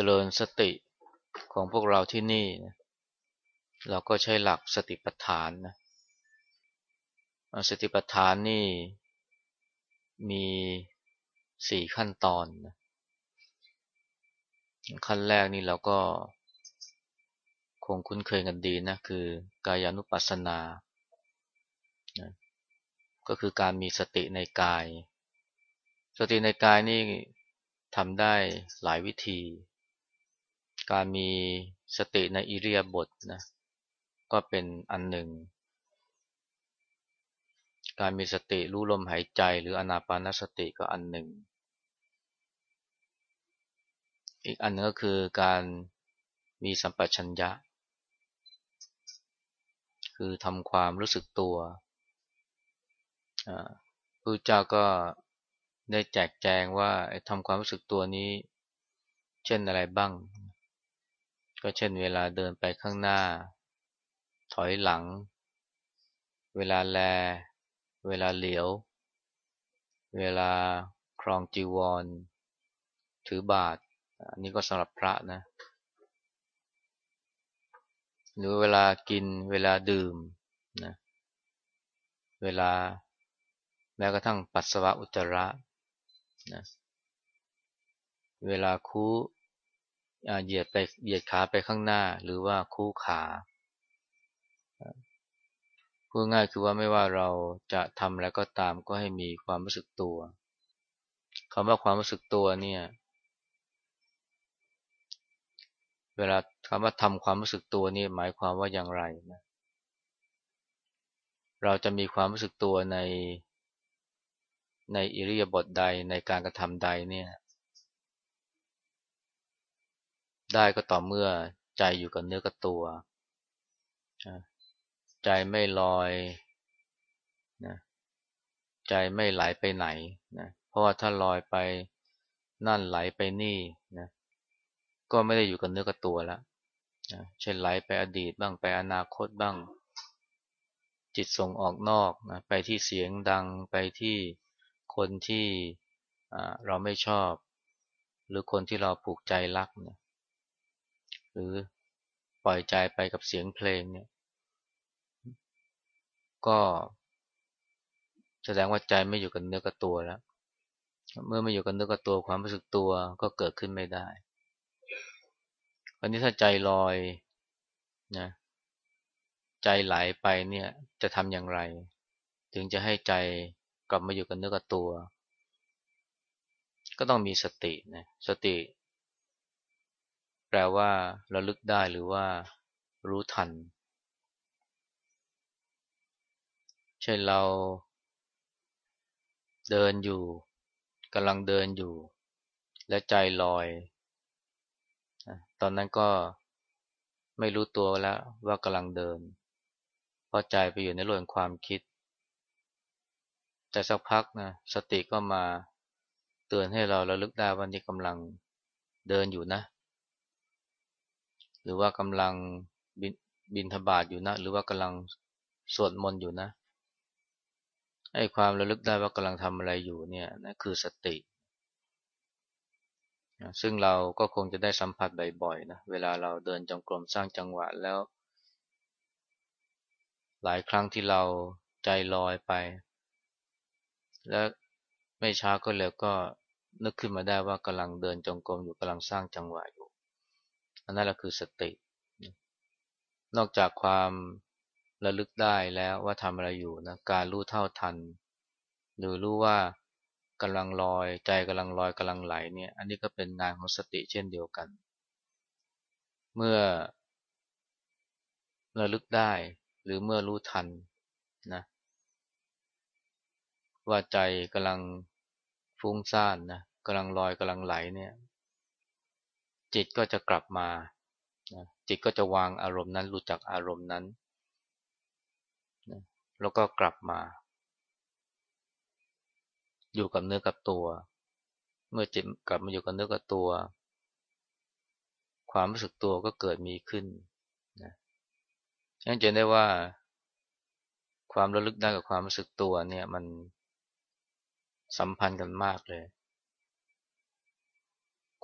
เจริญสติของพวกเราที่นี่นะเราก็ใช้หลักสติปัฏฐานนะสติปัฏฐานนี่มีสี่ขั้นตอนนะขั้นแรกนี่เราก็คงคุ้นเคยกันดีนะคือกายานุปัสสนานะก็คือการมีสติในกาย สติในกายนี่ทำได้หลายวิธี การมีสติในอิริยาบถนะก็เป็นอันหนึ่ง การมีสติรู้ลมหายใจหรืออนาปานสติก็อันหนึ่ง อีกอันนึงก็คือการมีสัมปชัญญะ คือทำความรู้สึกตัวพระเจ้าก็ได้แจกแจงว่าทำความรู้สึกตัวนี้ เช่นอะไรบ้าง ก็เช่นเวลาเดินไปข้างหน้า ถอยหลัง เวลาแล เวลาเหลียว เวลาครองจีวร ถือบาท อันนี้ก็สำหรับพระนะ หรือเวลากิน เวลาดื่มนะ เวลาแม้กระทั่งปัสสาวะอุจจาระนะ เวลาคู เหยียดไปเหยียดขาไปข้างหน้า หรือว่าคู่ขาพูดง่ายคือว่าไม่ว่าเราจะทำอะไรก็ตามก็ให้มีความรู้สึกตัวคำว่าความรู้สึกตัวเนี่ย เวลาคำว่าทำความรู้สึกตัวนี่หมายความว่าอย่างไรนะเราจะมีความรู้สึกตัวในในอิริยาบถใดในการกระทำใดเนี่ย ได้ก็ต่อเมื่อใจอยู่กับเนื้อกับตัวใจไม่ลอยนะใจไม่ไหลไปไหนนะเพราะว่าถ้าลอยไปนั่นไหลไปนี่นะก็ไม่ได้อยู่กับเนื้อกับตัวแล้วนะเช่นไหลไปอดีตบ้างไปอนาคตบ้าง จิตส่งออกนอกนะไปที่เสียงดังไปที่คนที่เราไม่ชอบ หรือคนที่เราผูกใจรักเนี่ย หรือปล่อยใจไปกับเสียงเพลงเนี่ย ก็แสดงว่าใจไม่อยู่กับเนื้อกับตัวแล้ว เมื่อไม่อยู่กับเนื้อกับตัวความรู้สึกตัวก็เกิดขึ้นไม่ได้วันนี้ถ้าใจลอยนะใจไหลไปเนี่ยจะทำอย่างไร ถึงจะให้ใจกลับมาอยู่กับเนื้อกับตัว ก็ต้องมีสตินะสติ แปลว่าระลึกได้หรือว่ารู้ทัน เช่นเราเดินอยู่กำลังเดินอยู่ และใจลอย ตอนนั้นก็ไม่รู้ตัวแล้วว่ากำลังเดิน เพราะใจไปอยู่ในโลกความคิด แต่สักพักนะสติก็มาเตือนให้เราระลึกได้ว่านี่กำลังเดินอยู่นะ รือว่ากำลังบินบินทบาทอยู่นะ หรือว่ากำลังสวดมนต์อยู่นะไอ้ความระลึกได้ว่ากำลังทำอะไรอยู่เนี่ยนั่นคือสติ ซึ่งเราก็คงจะได้สัมผัสบ่อยๆนะเวลาเราเดินจงกรมสร้างจังหวะแล้ว หลายครั้งที่เราใจลอยไป แล้วไม่ช้าก็เร็วก็นึกขึ้นมาได้ว่ากำลังเดินจงกรมอยู่กำลังสร้างจังหวะ อันนั้นแหละคือสติ นอกจากความระลึกได้แล้วว่าทำอะไรอยู่นะการรู้เท่าทัน หรือรู้ว่ากำลังลอยใจกำลังลอยกำลังไหลเนี่ยอันนี้ก็เป็นงานของสติเช่นเดียวกัน เมื่อระลึกได้หรือเมื่อรู้ทันนะว่าใจกำลังฟุ้งซ่านนะกำลังลอยกำลังไหลเนี่ย จิตก็จะกลับมาจิตก็จะวางอารมณ์นั้น รู้จักอารมณ์นั้น แล้วก็กลับมา อยู่กับเนื้อกับตัว เมื่อจิตกลับมาอยู่กับเนื้อกับตัว ความรู้สึกตัวก็เกิดมีขึ้นนะฉันจะได้ว่า ความระลึกได้กับความรู้สึกตัวเนี่ยมันสัมพันธ์กันมากเลย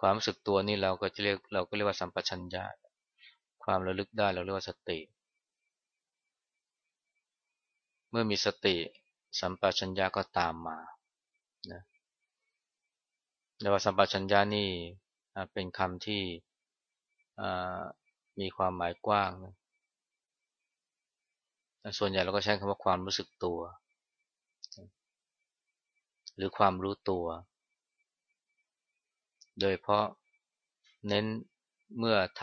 ความรู้สึกตัวนี่เราก็จะเรียกเราก็เรียกว่าสัมปชัญญะความระลึกได้เราเรียกว่าสติ เมื่อมีสติสัมปชัญญะก็ตามมานะแต่ว่าสัมปชัญญะนี่เป็นคำที่มีความหมายกว้างนะส่วนใหญ่เราก็ใช้คำว่าความรู้สึกตัว หรือความรู้ตัว โดยเพราะเน้นเมื่อท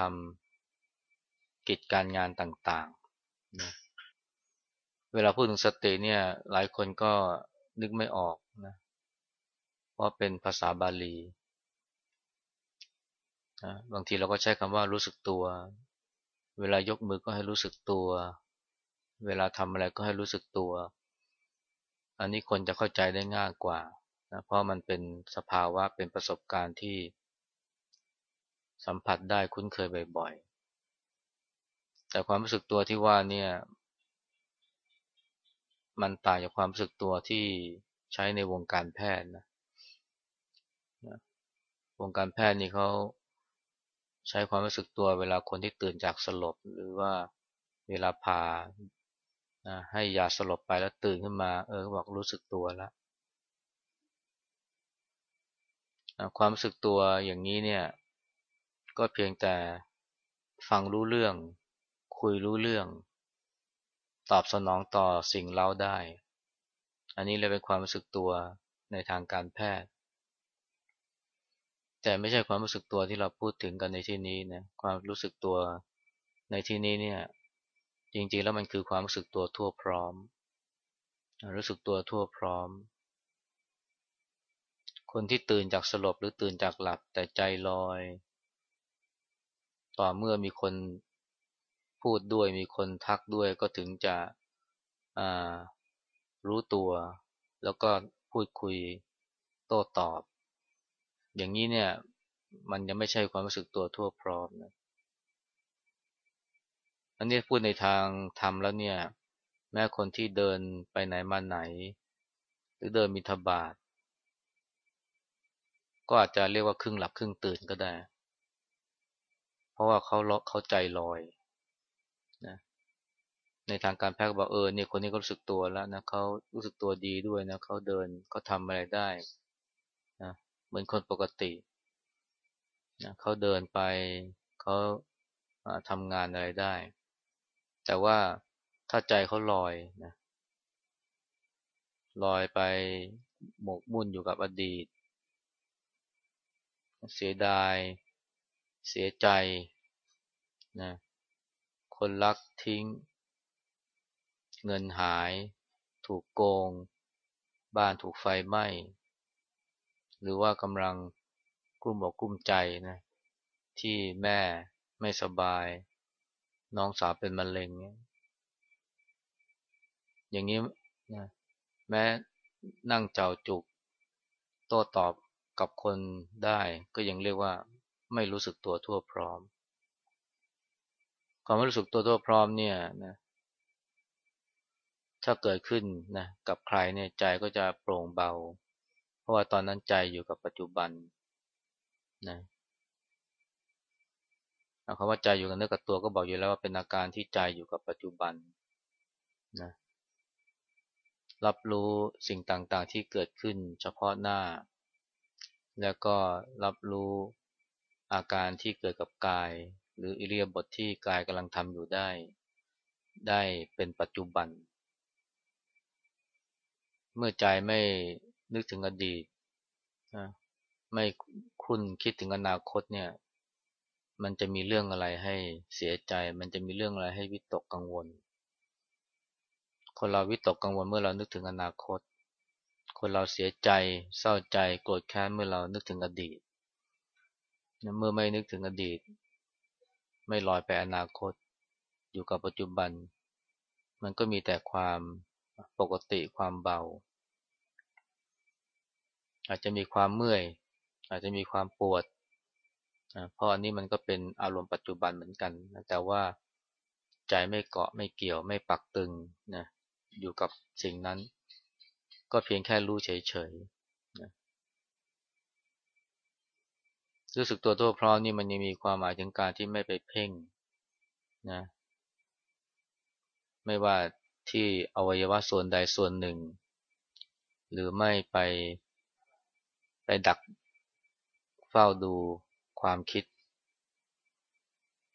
ำกิจการงานต่างๆนะเวลาพูดถึงสติเนี่ยหลายคนก็นึกไม่ออกนะเพราะเป็นภาษาบาลีนะบางทีเราก็ใช้คำว่ารู้สึกตัว เวลายกมือก็ให้รู้สึกตัว เวลาทำอะไรก็ให้รู้สึกตัว อันนี้คนจะเข้าใจได้ง่ายกว่า นะเพราะมันเป็นสภาวะเป็นประสบการณ์ที่สัมผัสได้คุ้นเคยบ่อยๆ แต่ความรู้สึกตัวที่ว่าเนี่ย มันต่างจากความรู้สึกตัวที่ใช้ในวงการแพทย์นะวงการแพทย์นี่เขาใช้ความรู้สึกตัวเวลาคนที่ตื่นจากสลบ หรือว่าเวลาผ่าให้ยาสลบไปแล้วตื่นขึ้นมา เออบอกรู้สึกตัวแล้ว ความรู้สึกตัวอย่างนี้เนี่ย ก็เพียงแต่ฟังรู้เรื่อง คุยรู้เรื่อง ตอบสนองต่อสิ่งเล่าได้ อันนี้เลยเป็นความรู้สึกตัวในทางการแพทย์ แต่ไม่ใช่ความรู้สึกตัวที่เราพูดถึงกันในที่นี้นะความรู้สึกตัวในที่นี้เนี่ย จริงๆแล้วมันคือความรู้สึกตัวทั่วพร้อม รู้สึกตัวทั่วพร้อม คนที่ตื่นจากสลบหรือตื่นจากหลับแต่ใจลอย ต่อเมื่อมีคนพูดด้วยมีคนทักด้วยก็ถึงจะรู้ตัว แล้วก็พูดคุยโต้ตอบ อย่างนี้เนี่ยมันยังไม่ใช่ความรู้สึกตัวทั่วพร้อมนะอันนี้พูดในทางธรรมแล้วเนี่ย แม้คนที่เดินไปไหนมาไหน หรือเดินมิถบาท ก็อาจจะเรียกว่าครึ่งหลับครึ่งตื่นก็ได้ เพราะว่าเขาเขาใจลอยนะในทางการแพทย์บอกเออเนี่ยคนนี้ก็รู้สึกตัวแล้วนะเขารู้สึกตัวดีด้วยนะเขาเดินเขาทำอะไรได้นะเหมือนคนปกตินะเขาเดินไปเขาทำงานอะไรได้ แต่ว่าถ้าใจเขาลอยนะลอยไปหมกมุ่นอยู่กับอดีต เสียดาย เสียใจนะคนรักทิ้ง เงินหาย ถูกโกง บ้านถูกไฟไหม้ หรือว่ากำลังกลุ้มอกกลุ้มใจนะที่แม่ไม่สบาย น้องสาวเป็นมะเร็ง อย่างนี้นะแม้นั่งเจ้าจุก โต้ตอบ กับคนได้ก็ยังเรียกว่าไม่รู้สึกตัวทั่วพร้อม ความไม่รู้สึกตัวทั่วพร้อมเนี่ยนะถ้าเกิดขึ้นนะกับใครเนี่ยใจก็จะโปร่งเบา เพราะว่าตอนนั้นใจอยู่กับปัจจุบันนะคำว่าใจอยู่กับเนื้อกับตัวก็บอกอยู่แล้วว่าเป็นอาการที่ใจอยู่กับปัจจุบันนะรับรู้สิ่งต่างๆที่เกิดขึ้นเฉพาะหน้า แล้วก็รับรู้อาการที่เกิดกับกาย หรืออิเลียบทที่กายกำลังทำอยู่ได้ ได้เป็นปัจจุบัน เมื่อใจไม่นึกถึงอดีตไม่คุ้นคิดถึงอนาคตเนี่ย มันจะมีเรื่องอะไรให้เสียใจ มันจะมีเรื่องอะไรให้วิตกกังวล คนเราวิตกกังวลเมื่อเรานึกถึงอนาคต คนเราเสียใจเศร้าใจโกรธแค้นเมื่อเรานึกถึงอดีต เมื่อไม่นึกถึงอดีต ไม่ลอยไปอนาคต อยู่กับปัจจุบัน มันก็มีแต่ความปกติความเบา อาจจะมีความเมื่อย อาจจะมีความปวดเพราะอันนี้มันก็เป็นอารมณ์ปัจจุบันเหมือนกัน แต่ว่าใจไม่เกาะไม่เกี่ยวไม่ปักตึงนะอยู่กับสิ่งนั้น ก็เพียงแค่รู้เฉยๆรู้สึกตัวทั่วพร้อมนี่มันยังมีความหมายถึงการที่ไม่ไปเพ่งนะไม่ว่าที่อวัยวะส่วนใดส่วนหนึ่ง หรือไม่ไปไปดักเฝ้าดูความคิด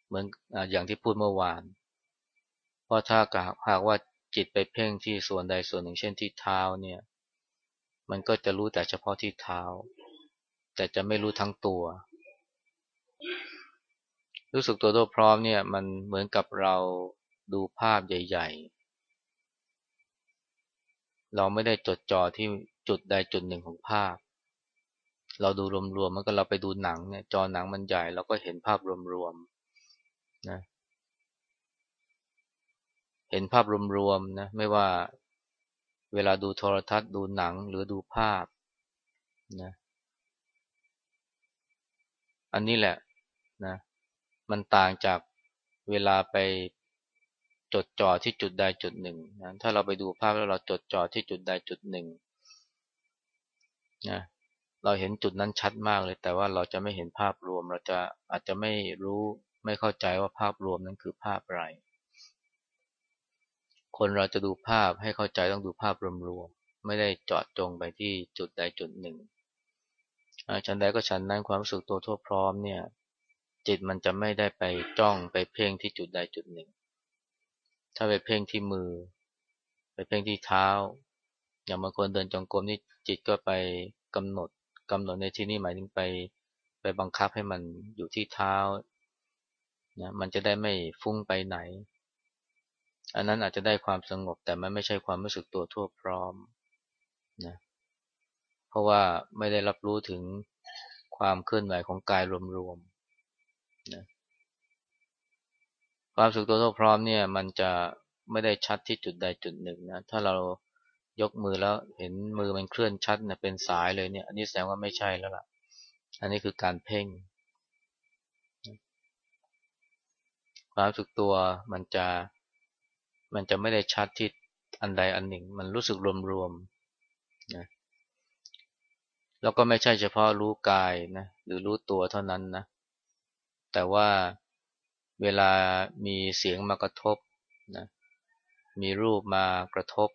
เหมือนอย่างที่พูดเมื่อวาน เพราะถ้าหากว่า จิตไปเพ่งที่ส่วนใดส่วนหนึ่งเช่นที่เท้าเนี่ย มันก็จะรู้แต่เฉพาะที่เท้า แต่จะไม่รู้ทั้งตัว รู้สึกตัวตัวพร้อมเนี่ย มันเหมือนกับเราดูภาพใหญ่ ๆ เราไม่ได้จดจ่อที่จุดใดจุดหนึ่งของภาพ เราดูรวมๆมันก็เราไปดูหนังเนี่ยจอหนังมันใหญ่ เราก็เห็นภาพรวมๆนะ เห็นภาพรวมๆนะไม่ว่าเวลาดูโทรทัศน์ดูหนังหรือดูภาพนะอันนี้แหละนะมันต่างจากเวลาไปจดจ่อที่จุดใดจุดหนึ่งนะถ้าเราไปดูภาพแล้วเราจดจ่อที่จุดใดจุดหนึ่งนะเราเห็นจุดนั้นชัดมากเลย แต่ว่าเราจะไม่เห็นภาพรวม เราจะอาจจะไม่รู้ไม่เข้าใจว่าภาพรวมนั้นคือภาพอะไร คนเราจะดูภาพให้เข้าใจต้องดูภาพรวมๆ ไม่ได้เจาะจงไปที่จุดใดจุดหนึ่งฉันใดก็ฉันนั้นความรู้สึกตัวทั่วพร้อมเนี่ย จิตมันจะไม่ได้ไปจ้องไปเพ่งที่จุดใดจุดหนึ่ง ถ้าไปเพ่งที่มือ ไปเพ่งที่เท้า อย่างบางคนเดินจงกรมนี่จิตก็ไปกำหนดกำหนดในที่นี้หมายถึงไป ไปบังคับให้มันอยู่ที่เท้านะมันจะได้ไม่ฟุ้งไปไหน อันนั้นอาจจะได้ความสงบแต่มันไม่ใช่ความรู้สึกตัวทั่วพร้อมนะเพราะว่าไม่ได้รับรู้ถึงความเคลื่อนไหวของกายรวมๆนะความสุขตัวทั่วพร้อมเนี่ย มันจะไม่ได้ชัดที่จุดใดจุดหนึ่งนะถ้าเรายกมือแล้วเห็นมือมันเคลื่อนชัดนะเป็นสายเลยเนี่ย อันนี้แสดงว่าไม่ใช่แล้วล่ะ อันนี้คือการเพ่ง ความสุขตัวมันจะ มันจะไม่ได้ชัดที่อันใดอันหนึ่ง มันรู้สึกรวมๆนะแล้วก็ไม่ใช่เฉพาะรู้กายนะหรือรู้ตัวเท่านั้นนะแต่ว่าเวลามีเสียงมากระทบนะมีรูปมากระทบ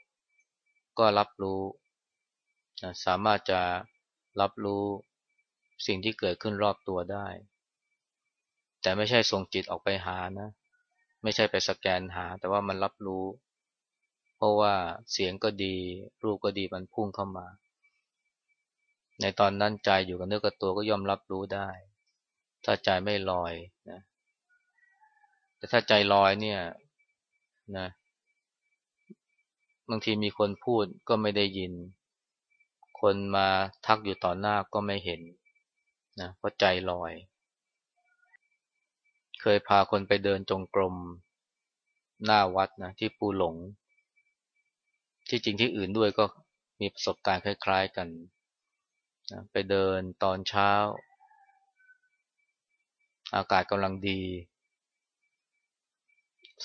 ก็รับรู้นะสามารถจะรับรู้สิ่งที่เกิดขึ้นรอบตัวได้ แต่ไม่ใช่ส่งจิตออกไปหานะ ไม่ใช่ไปสแกนหา แต่ว่ามันรับรู้ เพราะว่าเสียงก็ดี รูปก็ดีมันพุ่งเข้ามา ในตอนนั้นใจอยู่กับเนื้อกับตัวก็ยอมรับรู้ได้ ถ้าใจไม่ลอยนะแต่ถ้าใจลอยเนี่ยนะบางทีมีคนพูดก็ไม่ได้ยิน คนมาทักอยู่ต่อหน้าก็ไม่เห็นนะเพราะใจลอย เคยพาคนไปเดินจงกรมหน้าวัดนะที่ปูหลง ที่จริงที่อื่นด้วยก็มีประสบการณ์คล้ายๆกันนะไปเดินตอนเช้า อากาศกำลังดี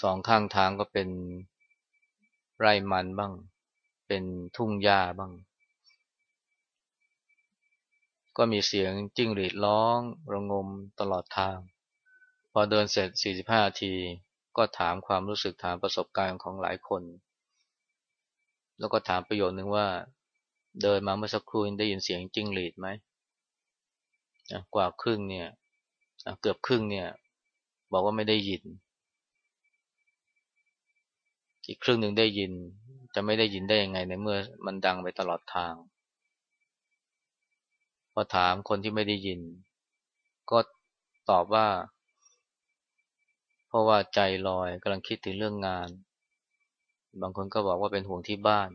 สองข้างทางก็เป็นไร่มันบ้าง เป็นทุ่งหญ้าบ้าง ก็มีเสียงจิ้งหรีดร้อง ระงมตลอดทาง พอเดินเสร็จ 45 นาที ก็ถามความรู้สึกถามประสบการณ์ของหลายคน แล้วก็ถามประโยชน์หนึ่งว่า เดินมาเมื่อสักครู่ได้ยินเสียงจิ้งหรีดไหมกว่าครึ่งเนี่ยเกือบครึ่งเนี่ย บอกว่าไม่ได้ยิน อีกครึ่งหนึ่งได้ยิน จะไม่ได้ยินได้ยังไงในเมื่อมันดังไปตลอดทาง พอถามคนที่ไม่ได้ยิน ก็ตอบว่า ราะว่าใจลอยกำลังคิดถึงเรื่องงาน บางคนก็บอกว่าเป็นห่วงที่บ้าน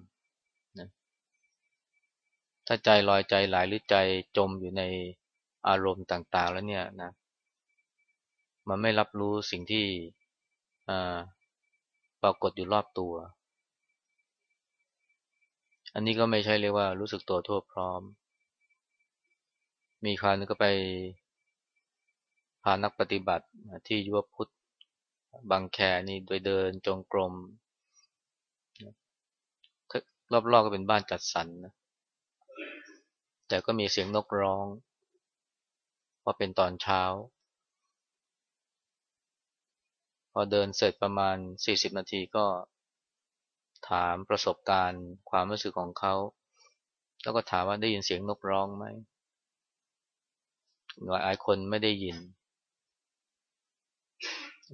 นะถ้าใจลอยใจไหลหรือใจจมอยู่ในอารมณ์ต่าง ๆ แล้วเนี่ยนะมันไม่รับรู้สิ่งที่ปรากฏอยู่รอบตัว อันนี้ก็ไม่ใช่เรียกว่ารู้สึกตัวทั่วพร้อม มีคราวนึงก็ไปพานักปฏิบัติที่ยุวพุทธ บางแคนี่โดยเดินจงกรมรอบๆก็เป็นบ้านจัดสรรนะแต่ก็มีเสียงนกร้องพอเป็นตอนเช้า พอเดินเสร็จประมาณ 40 นาทีก็ถามประสบการณ์ความรู้สึกของเขา แล้วก็ถามว่าได้ยินเสียงนกร้องไหมหลายคนไม่ได้ยิน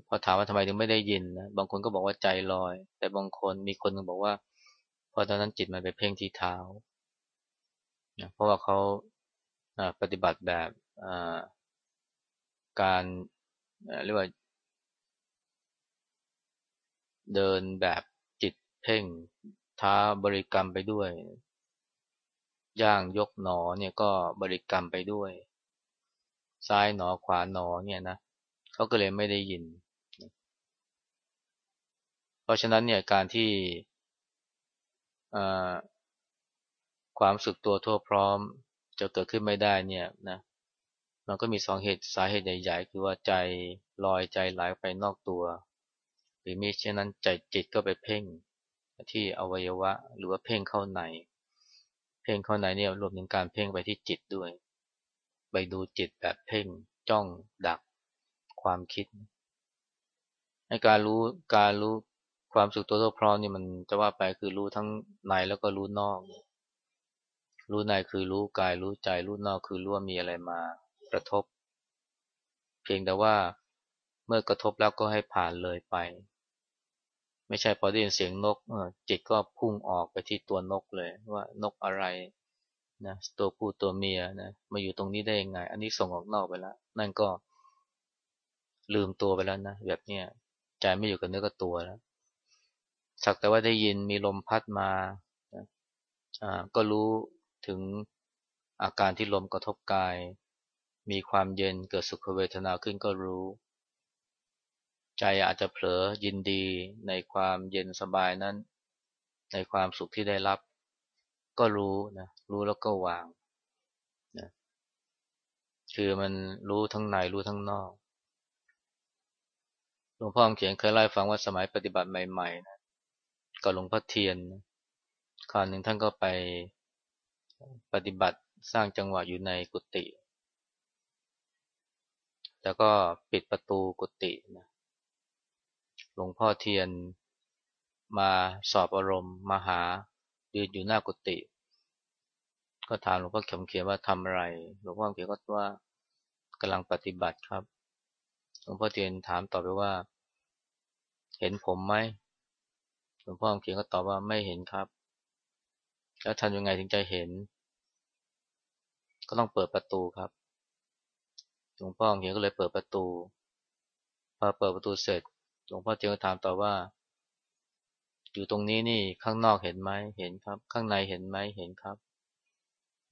พอถามว่าทำไมถึงไม่ได้ยินนะบางคนก็บอกว่าใจลอย แต่บางคนมีคนนึงบอกว่าพอตอนนั้นจิตมันไปเพ่งที่เท้านะเพราะว่าเขาปฏิบัติแบบการเรียกว่า เดินแบบจิตเพ่งท้าบริกรรมไปด้วย ย่างยกหนอเนี่ยก็บริกรรมไปด้วย ซ้ายหนอขวาหนอเนี่ยนะเขาก็เลยไม่ได้ยิน เพราะฉะนั้นเนี่ยการที่ความสึกตัวทั่วพร้อมจะเกิดขึ้นไม่ได้เนี่ยนะมันก็มีสองเหตุสาเหตุใหญ่ๆ คือว่าใจลอยใจไหลไปนอกตัว หรือมิเช่นนั้นใจจิตก็ไปเพ่งที่อวัยวะหรือว่าเพ่งเข้าใน เพ่งเข้าในเนี่ยรวมถึงการเพ่งไปที่จิตด้วย ไปดูจิตแบบเพ่งจ้องดักความคิดให้การรู้การรู้ ความสุขตัวทั่วพร้อมนี่มันจะว่าไปคือรู้ทั้งในแล้วก็รู้นอก รู้ในคือรู้กายรู้ใจรู้นอกคือรู้ว่ามีอะไรมากระทบ เพียงแต่ว่าเมื่อกระทบแล้วก็ให้ผ่านเลยไป ไม่ใช่พอได้ยินเสียงนกจิตก็พุ่งออกไปที่ตัวนกเลยว่านกอะไรนะตัวผู้ตัวเมียนะมาอยู่ตรงนี้ได้ยังไง อันนี้ส่งออกนอกไปแล้ว นั่นก็ลืมตัวไปแล้วนะแบบเนี้ยใจไม่อยู่กับเนื้อกับตัวแล้ว สักแต่ว่าได้ยินมีลมพัดมาก็รู้ถึงอาการที่ลมกระทบกาย มีความเย็นเกิดสุขเวทนาขึ้นก็รู้ ใจอาจจะเผลอยินดีในความเย็นสบายนั้น ในความสุขที่ได้รับ ก็รู้นะรู้แล้วก็วางนะคือมันรู้ทั้งในรู้ทั้งนอกหลวงพ่อเขียนเคยเล่าฟังว่าสมัยปฏิบัติใหม่ๆนะ กับหลวงพ่อเทียนคราวหนึ่งท่านก็ไปปฏิบัติสร้างจังหวะอยู่ในกุฏิแล้วก็ปิดประตูกุฏินะหลวงพ่อเทียนมาสอบอารมณ์มาหายืนอยู่หน้ากุฏิก็ถามหลวงพ่อเขียนเขียนว่าทำอะไร หลวงพ่อเขียนก็ว่ากำลังปฏิบัติครับ หลวงพ่อเทียนถามต่อไปว่า เห็นผมไหม ลวงพ่อเขียนก็ตอบว่าไม่เห็นครับ แล้วทำยังไงถึงจะเห็น ก็ต้องเปิดประตูครับ หลวงพ่อเขียนก็เลยเปิดประตู พอเปิดประตูเสร็จ หลวงพ่อเจียก็ถามต่อว่า อยู่ตรงนี้นี่ข้างนอกเห็นไหมเห็นครับ ข้างในเห็นไหมเห็นครับ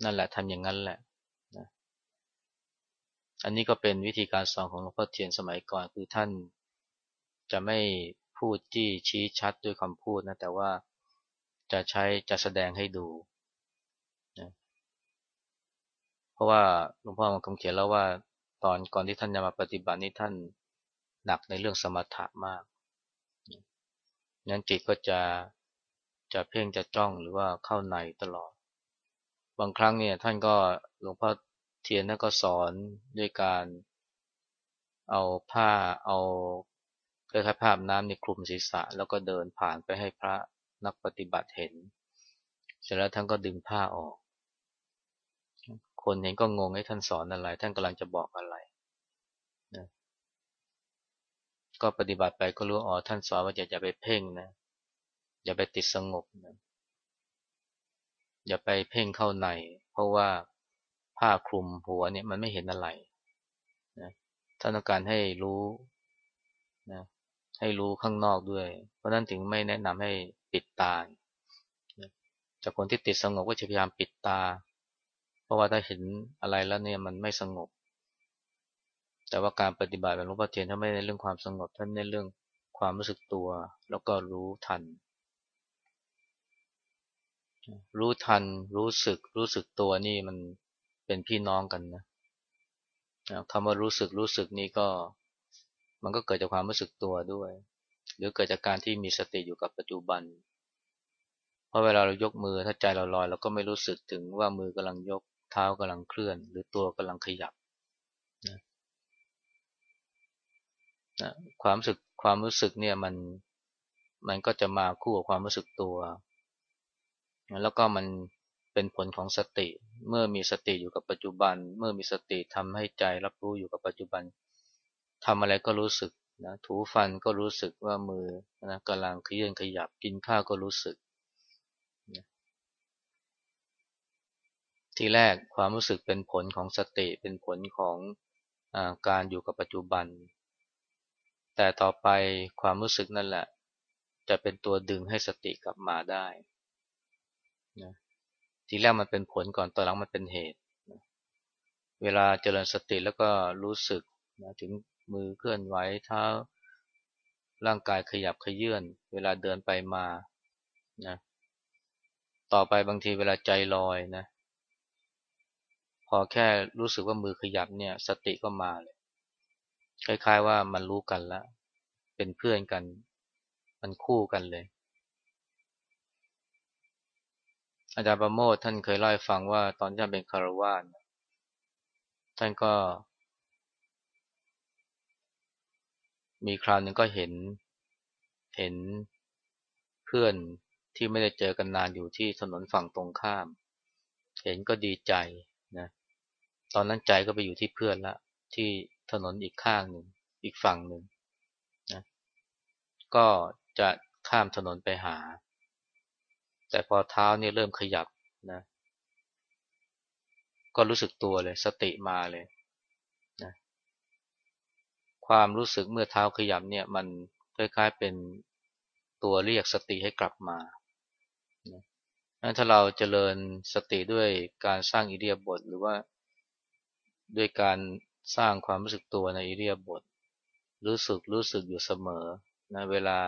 นั่นแหละทำอย่างนั้นแหละนะอันนี้ก็เป็นวิธีการสอนของหลวงพ่อเทียนสมัยก่อนคือท่านจะไม่ พูดจี้ชี้ชัดด้วยคำพูดนะแต่ว่าจะใช้จะแสดงให้ดูนะเพราะว่าหลวงพ่อคำเขียนแล้วว่าตอนก่อนที่ท่านจะมาปฏิบัตินี้ท่านหนักในเรื่องสมถะมากนั้นจิตก็จะจะเพ่งจะจ้องหรือว่าเข้าในตลอด บางครั้งเนี่ยท่านก็หลวงพ่อเทียนท่านก็สอนด้วยการเอาผ้าเอา คล้ายๆภาพน้ำในคลุมศีรษะ แล้วก็เดินผ่านไปให้พระนักปฏิบัติเห็น เสร็จแล้วท่านก็ดึงผ้าออก คนเห็นก็งงให้ท่านสอนอะไร ท่านกำลังจะบอกอะไรนะก็ปฏิบัติไปก็รู้อ๋อท่านสอนว่าอย่าอย่าไปเพ่งนะ อย่าไปติดสงบนะอย่าไปเพ่งเข้าใน เพราะว่าผ้าคลุมหัวเนี่ยมันไม่เห็นอะไรนะท่านต้องการให้รู้นะ ให้รู้ข้างนอกด้วย เพราะนั้นถึงไม่แนะนำให้ปิดตาจากคนที่ติดสงบก็จะพยายามปิดตา เพราะว่าถ้าเห็นอะไรแล้วเนี่ยมันไม่สงบ แต่ว่าการปฏิบัติแบบหลวงพ่อเทียนท่านไม่ในเรื่องความสงบท่านในเรื่องความรู้สึกตัว แล้วก็รู้ทัน รู้ทัน รู้สึก รู้สึกตัวนี่มันเป็นพี่น้องกันนะคำว่ารู้สึกรู้สึกนี่ก็ มันก็เกิดจากความรู้สึกตัวด้วย หรือเกิดจากการที่มีสติอยู่กับปัจจุบัน เพราะเวลาเรายกมือถ้าใจเราลอยเราก็ไม่รู้สึกถึงว่ามือกำลังยกเท้ากำลังเคลื่อน หรือตัวกำลังขยับนะนะความรู้สึกความรู้สึกเนี่ยมันมันก็จะมาคู่กับความรู้สึกตัว แล้วก็มันเป็นผลของสติ เมื่อมีสติอยู่กับปัจจุบัน เมื่อมีสติทำให้ใจรับรู้อยู่กับปัจจุบัน ทำอะไรก็รู้สึกนะถูฟันก็รู้สึกว่ามือนะกำลังเคลื่อนขยับกินข้าวก็รู้สึกนะทีแรกความรู้สึกเป็นผลของสติเป็นผลของอการอยู่กับปัจจุบัน แต่ต่อไปความรู้สึกนั่นแหละ จะเป็นตัวดึงให้สติกลับมาได้นะทีแรกมันเป็นผลก่อนตอนหลังมันเป็นเหตุ เวลาเจริญสติแล้วก็รู้สึกนะถึง มือเคลื่อนไหวเท้า ร่างกายขยับขยื่นเวลาเดินไปมานะต่อไปบางทีเวลาใจลอยนะ พอแค่รู้สึกว่ามือขยับเนี่ย สติก็มาเลย คล้าย ๆ ว่ามันรู้กันล้วเป็นเพื่อนกัน มันคู่กันเลย อาจารย์ประโมทท่านเคยเล่าให้ฟังว่าตอนที่ท่านเป็นคารวาสท่านก็ มีคราวหนึ่งก็เห็นเห็นเพื่อนที่ไม่ได้เจอกันนานอยู่ที่ถนนฝั่งตรงข้าม เห็นก็ดีใจนะตอนนั้นใจก็ไปอยู่ที่เพื่อนละที่ถนนอีกข้างหนึ่งอีกฝั่งหนึ่งนะก็จะข้ามถนนไปหา แต่พอเท้าเนี่ยเริ่มขยับนะ ก็รู้สึกตัวเลย สติมาเลย ความรู้สึกเมื่อเท้าขยับเนี่ยมันคล้ายๆเป็นตัวเรียกสติให้กลับมานะถ้าเราเจริญสติด้วยการสร้างอิเดียบทหรือว่าด้วยการสร้างความรู้สึกตัวในอิเดียบทรู้สึกรู้สึกอยู่เสมอนะเวลา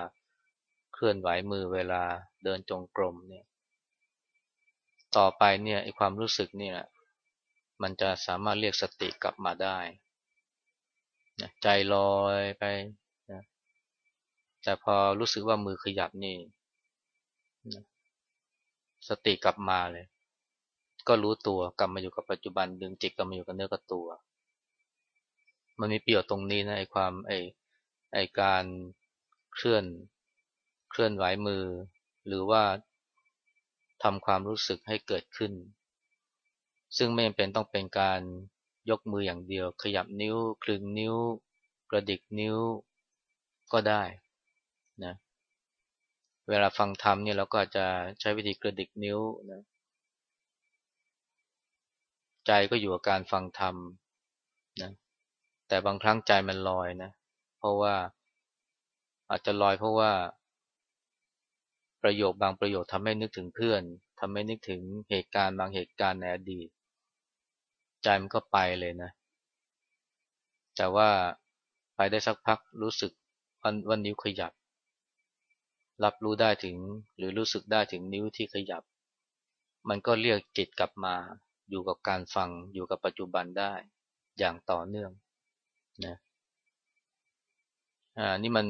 เคลื่อนไหวมือเวลาเดินจงกรมเนี่ยต่อไปเนี่ยไอความรู้สึกเนี่ยมันจะสามารถเรียกสติกลับมาได้ นะใจลอยไปนะแต่พอรู้สึกว่ามือขยับนี่นะสติกลับมาเลย ก็รู้ตัวกลับมาอยู่กับปัจจุบันดึงจิตกลับมาอยู่กับเนื้อกับตัว มันมีประโยชน์ตรงนี้นะไอ้ความไอ้ไอ้การเคลื่อนเคลื่อนไหวมือ หรือว่าทำความรู้สึกให้เกิดขึ้น ซึ่งไม่จำเป็นต้องเป็นการ ยกมืออย่างเดียว ขยับนิ้ว คลึงนิ้ว กระดิกนิ้วก็ได้นะเวลาฟังธรรมเนี่ยเราก็จะใช้วิธีกระดิกนิ้วนะใจก็อยู่กับการฟังธรรมนะแต่บางครั้งใจมันลอยนะเพราะว่าอาจจะลอยเพราะว่า ประโยคบางประโยคทำให้นึกถึงเพื่อนทำให้นึกถึงเหตุการณ์บางเหตุการณ์ในอดีต ใจมันก็ไปเลยนะ แต่ว่าไปได้สักพักรู้สึกวันวันนิ้วขยับ รับรู้ได้ถึงหรือรู้สึกได้ถึงนิ้วที่ขยับ มันก็เรียกจิตกลับมา อยู่กับการฟังอยู่กับปัจจุบันได้อย่างต่อเนื่องนะอ่านี่มัน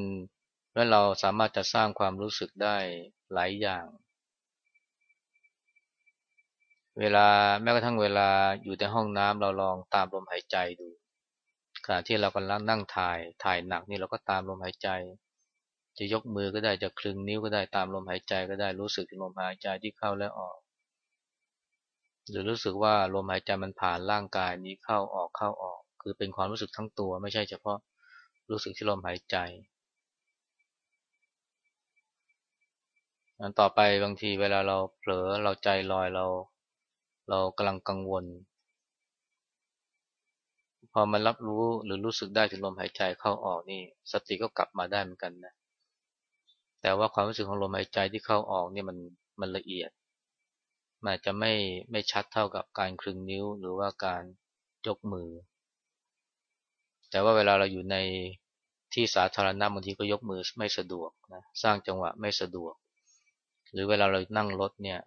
แล้วเราสามารถจะสร้างความรู้สึกได้หลายอย่าง เวลาแม้กระทั่งเวลาอยู่ในห้องน้ำเราลองตามลมหายใจดูขณะที่เรากำลังนั่งถ่ายถ่ายหนักนี่เราก็ตามลมหายใจ จะยกมือก็ได้จะคลึงนิ้วก็ได้ตามลมหายใจก็ได้รู้สึกลมหายใจที่เข้าและออก หรือรู้สึกว่าลมหายใจมันผ่านร่างกายนี้เข้าออกเข้าออก คือเป็นความรู้สึกทั้งตัวไม่ใช่เฉพาะรู้สึกที่ลมหายใจอันต่อไปบางทีเวลาเราเผลอเราใจลอยเรา เรากำลังกังวล พอมันรับรู้หรือรู้สึกได้ถึงลมหายใจเข้าออกนี่ สติก็กลับมาได้เหมือนกันนะ แต่ว่าความรู้สึกของลมหายใจที่เข้าออกนี่มันมันละเอียด มันจะไม่ไม่ชัดเท่ากับการคลึงนิ้วหรือว่าการยกมือ แต่ว่าเวลาเราอยู่ในที่สาธารณะบางทีก็ยกมือไม่สะดวกนะ สร้างจังหวะไม่สะดวก หรือเวลาเรานั่งรถเนี่ย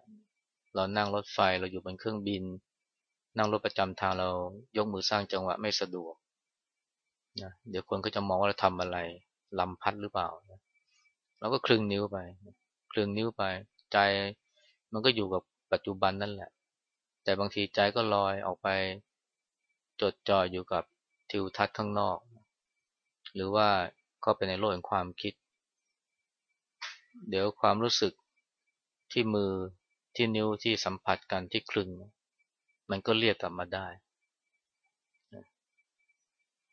เรานั่งรถไฟเราอยู่บนเครื่องบิน นั่งรถประจำทางเรายกมือสร้างจังหวะไม่สะดวกนะเดี๋ยวคนก็จะมองว่าเราทำอะไรลำพัดหรือเปล่าเราก็คลึงนิ้วไปคลึงนิ้วไป ใจมันก็อยู่กับปัจจุบันนั่นแหละ แต่บางทีใจก็ลอยออกไป จดจ่ออยู่กับทิวทัศน์ข้างนอก หรือว่าเข้าไปในโลกแห่งความคิด เดี๋ยวความรู้สึกที่มือ ที่นิ้วที่สัมผัสกันที่คลึง มันก็เรียกกลับมาได้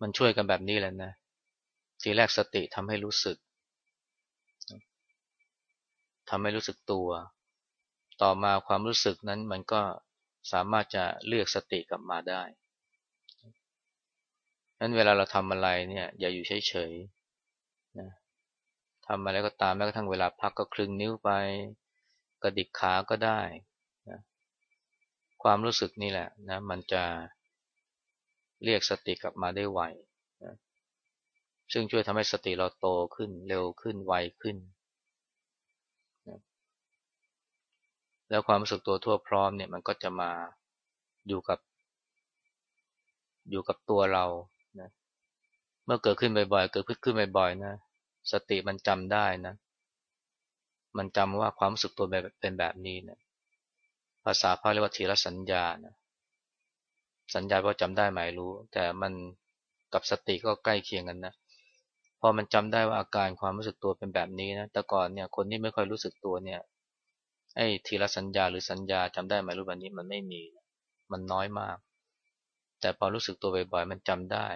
มันช่วยกันแบบนี้แหละนะ ทีแรกสติทำให้รู้สึกทำให้รู้สึกตัว ต่อมาความรู้สึกนั้นมันก็สามารถจะเรียกสติกลับมาได้นั้นเวลาเราทำอะไรเนี่ย อย่าอยู่เฉยๆนะทำอะไรก็ตามแม้กระทั่งเวลาพักก็คลึงนิ้วไป กระดิกขาก็ได้นะความรู้สึกนี่แหละนะมันจะเรียกสติกลับมาได้ไวนะซึ่งช่วยทำให้สติเราโตขึ้นเร็วขึ้นไวขึ้นนะแล้วความรู้สึกตัวทั่วพร้อมเนี่ยมันก็จะมาอยู่กับ อยู่กับตัวเรานะเมื่อเกิดขึ้นบ่อยๆ เกิดขึ้นบ่อยๆนะ สติมันจำได้นะ มันจำว่าความรู้สึกตัวเป็นแบบนี้นะภาษาพาเรียกว่าทีละสัญญานะสัญญาว่าจำได้หมายรู้ แต่มันกับสติก็ใกล้เคียงกันนะพอมันจำได้ว่าอาการความรู้สึกตัวเป็นแบบนี้นะแต่ก่อนเนี่ยคนที่ไม่ค่อยรู้สึกตัวเนี่ยไอ้ทีละสัญญาหรือสัญญาจำได้หมายรู้แบบนี้มันไม่มีมันน้อยมาก แต่พอรู้สึกตัวบ่อยๆมันจำได้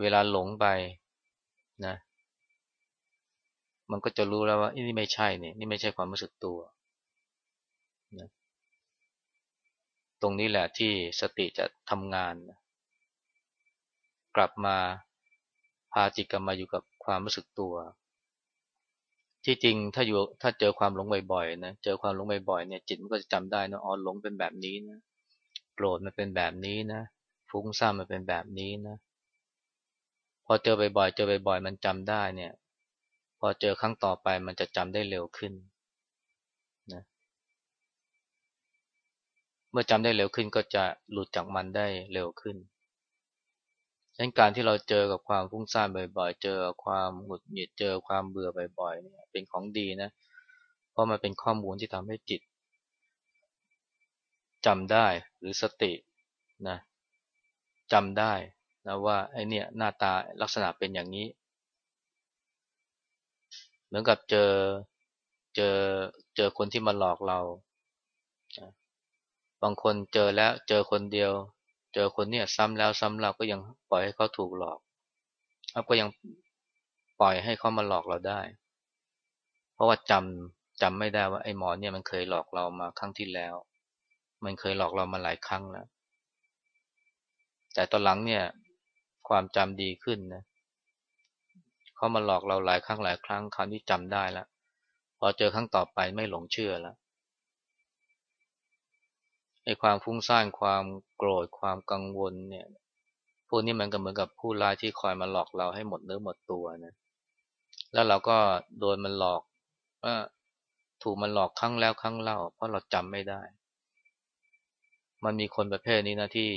เวลาหลงไปนะ มันก็จะรู้แล้วว่านี่ไม่ใช่เนี่ยนี่ไม่ใช่ความรู้สึกตัวนะตรงนี้แหละที่สติจะทำงานนะกลับมาพาจิตกลับมาอยู่กับความรู้สึกตัว ที่จริงถ้าอยู่ถ้าเจอความหลงบ่อยๆนะเจอความหลงบ่อยๆเนี่ยจิตมันก็จะจำได้นะอ๋อหลงเป็นแบบนี้นะโกรธมันเป็นแบบนี้นะฟุ้งซ่านมันเป็นแบบนี้นะพอเจอบ่อยๆเจอบ่อยๆมันจำได้เนี่ย อเจอครั้งต่อไปมันจะจำได้เร็วขึ้นนะเมื่อจำได้เร็วขึ้นก็จะหลุดจากมันได้เร็วขึ้นฉะนั้นการที่เราเจอกับความฟุ้งซ่านบ่อย ๆ เจอความหงุดหงิดเจอความเบื่อบ่อยๆเนี่ยเป็นของดีนะ เพราะมันเป็นข้อมูลที่ทำให้จิตจำได้หรือสตินะจำได้นะว่าไอเนี่ยหน้าตาลักษณะเป็นอย่างนี้ เหมือนกับเจอเจอเจอคนที่มาหลอกเรา บางคนเจอแล้วเจอคนเดียว เจอคนเนี่ยซ้ำแล้วซ้ำเล่าก็ยังปล่อยให้เขาถูกหลอกก็ยังปล่อยให้เขามาหลอกเราได้ เพราะว่าจำจำไม่ได้ว่าไอ้หมอเนี่ยมันเคยหลอกเรามาครั้งที่แล้ว มันเคยหลอกเรามาหลายครั้งแล้ว แต่ตอนหลังเนี่ยความจำดีขึ้นนะ เขามาหลอกเราหลายครั้งหลายครั้งคราวนี้จำได้แล้วพอเจอครั้งต่อไปไม่หลงเชื่อแล้วไอ้ความฟุ้งซ่านความโกรธความกังวลเนี่ยพวกนี้มันก็เหมือนกับผู้ร้ายที่คอยมาหลอกเราให้หมดเนื้อหมดตัวนะแล้วเราก็โดนมันหลอกว่าถูกมันหลอกครั้งแล้วครั้งเล่า เพราะเราจำไม่ได้ มันมีคนประเภทนี้นะที่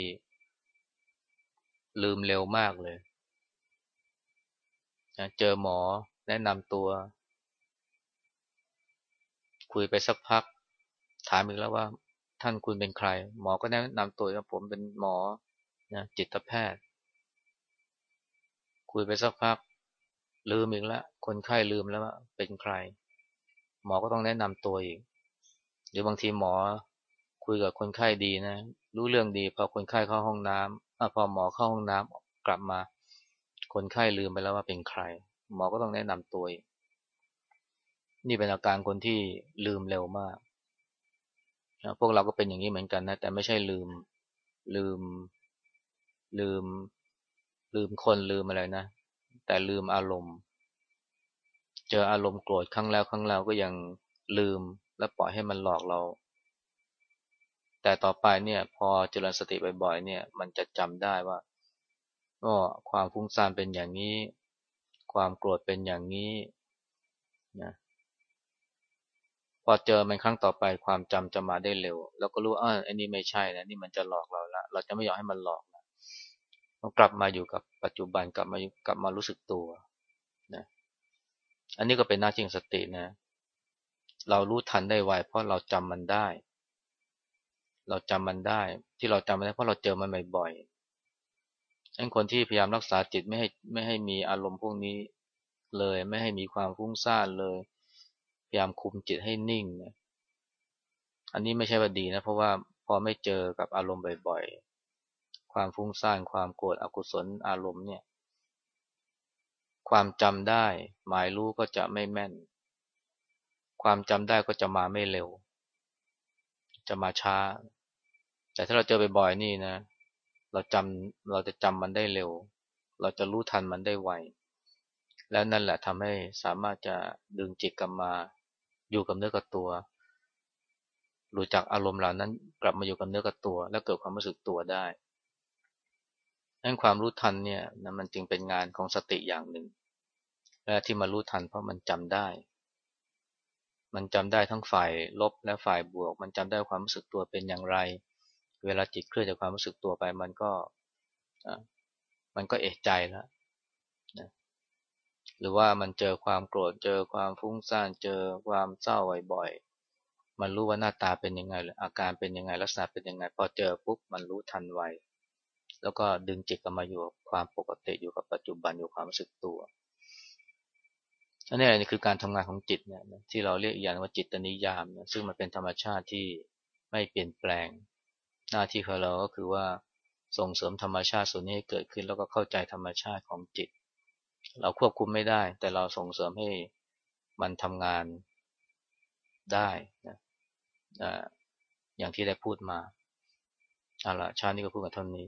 ลืมเร็วมากเลย เจอหมอแนะนำตัว คุยไปสักพัก ถามอีกแล้วว่า ท่านคุณเป็นใคร หมอก็แนะนำตัวว่าผมเป็นหมอนะจิตแพทย์ คุยไปสักพัก ลืมอีกแล้วคนไข้ลืมแล้วว่าเป็นใคร หมอก็ต้องแนะนำตัวอีกหรือบางทีหมอคุยกับคนไข้ดีนะ รู้เรื่องดี พอคนไข้เข้าห้องน้ำอพอหมอเข้าห้องน้ำกลับมา คนไข้ลืมไปแล้วว่าเป็นใคร หมอก็ต้องแนะนำตัวนี่เป็นอาการคนที่ลืมเร็วมากพวกเราก็เป็นอย่างนี้เหมือนกันนะ แต่ไม่ใช่ลืมลืมลืม ลืมคนลืมอะไรนะ แต่ลืมอารมณ์ เจออารมณ์โกรธครั้งแล้วครั้งแล้วก็ยังลืมและปล่อยให้มันหลอกเรา แต่ต่อไปเนี่ย พอเจริญสติบ่อยๆเนี่ย มันจะจำได้ว่า ก็ความฟุ้งซ่านเป็นอย่างนี้ ความโกรธเป็นอย่างนี้นะพอเจอมันครั้งต่อไปความจำจะมาได้เร็ว แล้วก็รู้อ่าอันนี้ไม่ใช่นะนี่มันจะหลอกเราละเราจะไม่ยอมให้มันหลอกนะต้องกลับมาอยู่กับปัจจุบันกลับมากลับมารู้สึกตัวนะอันนี้ก็เป็นหน้าที่ของสตินะ เรารู้ทันได้ไวเพราะเราจำมันได้ เราจำมันได้ ที่เราจำมันได้เพราะเราเจอมันบ่อย งั้นคนที่พยายามรักษาจิตไม่ให้ไม่ให้มีอารมณ์พวกนี้เลย ไม่ให้มีความฟุ้งซ่านเลย พยายามคุมจิตให้นิ่งนะอันนี้ไม่ใช่ว่าดีนะ เพราะว่าพอไม่เจอกับอารมณ์บ่อยๆ ความฟุ้งซ่านความโกรธอกุศลอารมณ์เนี่ย ความจำได้ หมายรู้ก็จะไม่แม่น ความจำได้ก็จะมาไม่เร็ว จะมาช้า แต่ถ้าเราเจอบ่อยๆนี่นะ เราจำเราจะจำมันได้เร็ว เราจะรู้ทันมันได้ไว แล้วนั่นแหละทำให้สามารถจะดึงจิตกลับมาอยู่กับเนื้อกับตัวรู้จักอารมณ์เหล่านั้นกลับมาอยู่กับเนื้อกับตัว แล้วเกิดความรู้สึกตัวได้ดังความรู้ทันเนี่ยนะมันจึงเป็นงานของสติอย่างหนึ่ง และที่มารู้ทันเพราะมันจำได้ มันจำได้ทั้งฝ่ายลบและฝ่ายบวก มันจำได้ความรู้สึกตัวเป็นอย่างไร เวลาจิตเคลื่อนจากความรู้สึกตัวไป มันก็มันก็เอะใจแล้วนะหรือว่ามันเจอความโกรธเจอความฟุ้งซ่านเจอความเศร้าบ่อยๆมันรู้ว่าหน้าตาเป็นยังไงหรืออาการเป็นยังไงลักษณะเป็นยังไง พอเจอปุ๊บมันรู้ทันไวแล้วก็ดึงจิตกลับมาอยู่กับความปกติอยู่กับปัจจุบันอยู่ความรู้สึกตัวอันนี้นี่คือการทำงานของจิตเนี่ยที่เราเรียกอย่างว่าจิตนิยามนซึ่งมันเป็นธรรมชาติที่ไม่เปลี่ยนแปลง หน้าที่ของเราก็คือว่าส่งเสริมธรรมชาติส่วนนี้ให้เกิดขึ้นแล้วก็เข้าใจธรรมชาติของจิต เราควบคุมไม่ได้ แต่เราส่งเสริมให้มันทำงานได้นะอย่างที่ได้พูดมาเอาละชาตินี้ก็พูดกันเท่านี้